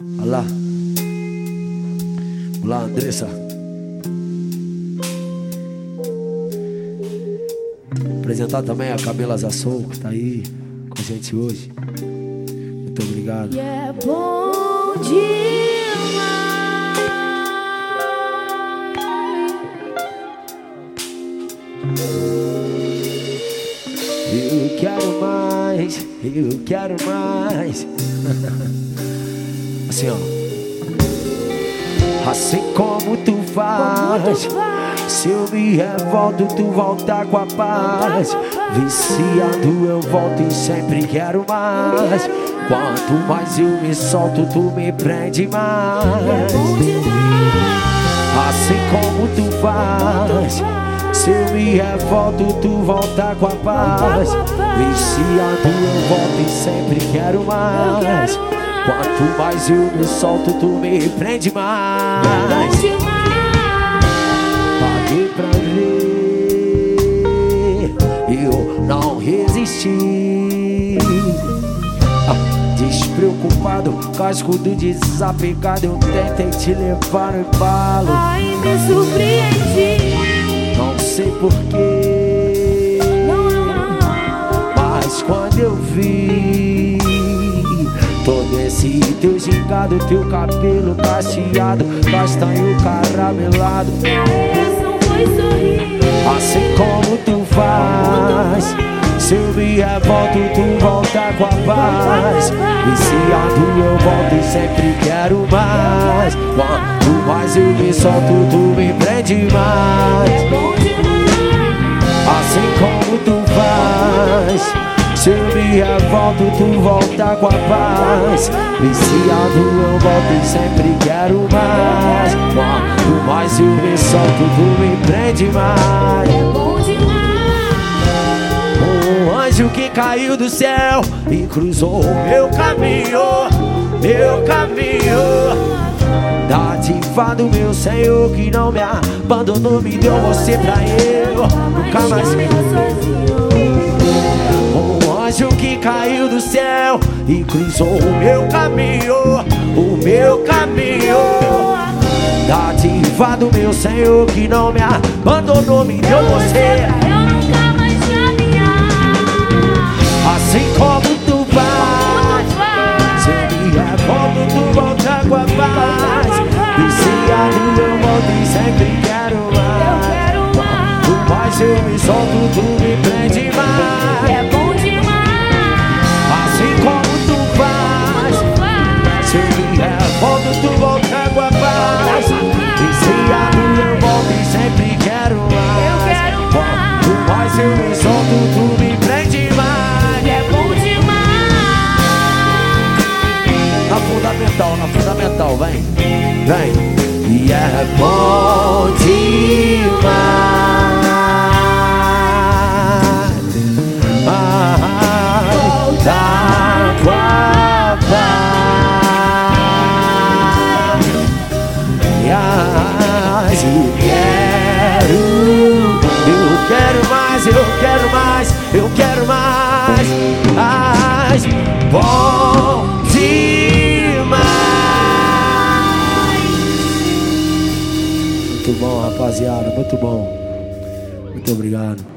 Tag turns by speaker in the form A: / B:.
A: Olha lá. Olá, Andressa. Apresentar também a Camila Zassou, que tá aí com a gente hoje. Muito obrigado.
B: E é bom demais.
A: Eu quero mais, eu quero mais. Assim, ó. Assim como tu faz. Se eu me revolto, tu volta com a paz. Viciado, eu volto e sempre quero mais. Quanto mais eu me solto, tu me prende mais. Assim como tu faz. Se eu me revolto, tu volta com a paz. Viciado, eu volto e sempre quero mais. Quanto mais eu me solto, tu me prende mais. Paguei pra ver, eu não resisti. Ah, despreocupado, cascudo desapegado, eu tentei te levar no embalo.
B: Ai, me surpreendi.
A: Todo esse teu gingado, teu cabelo cacheado, castanho caramelado.
B: Minha reação foi sorrir.
A: Assim como tu faz Se eu me revolto, tu volta com a paz Viciado eu volto e sempre quero mais Quanto mais eu me solto, tu me prende mais Me revolto, tu volta com a paz Viciado eu volto e sempre quero mais Quanto mais eu me solto, tu me prende mais
B: Bom demais.
A: Um anjo que caiu do céu e cruzou o meu caminho, meu caminho. Dádiva do meu Senhor que não me abandonou, me deu você pra eu nunca mais me. Um anjo que caiu do céu e cruzou o meu caminho, o meu caminho. Dádiva do meu Senhor que não me abandonou, me deu você.
B: Eu nunca mais te.
A: Assim como tu faz Se eu me revolto, tu volta com a paz Viciado eu volto e sempre quero mais. Quanto mais eu me solto, tu me prende mais E
B: é bom demais.
A: Ai, voltar com paz. Ai, eu quero, eu quero mais, eu quero mais, eu quero mais. Ai, bom Muito bom, rapaziada, muito bom. Muito obrigado.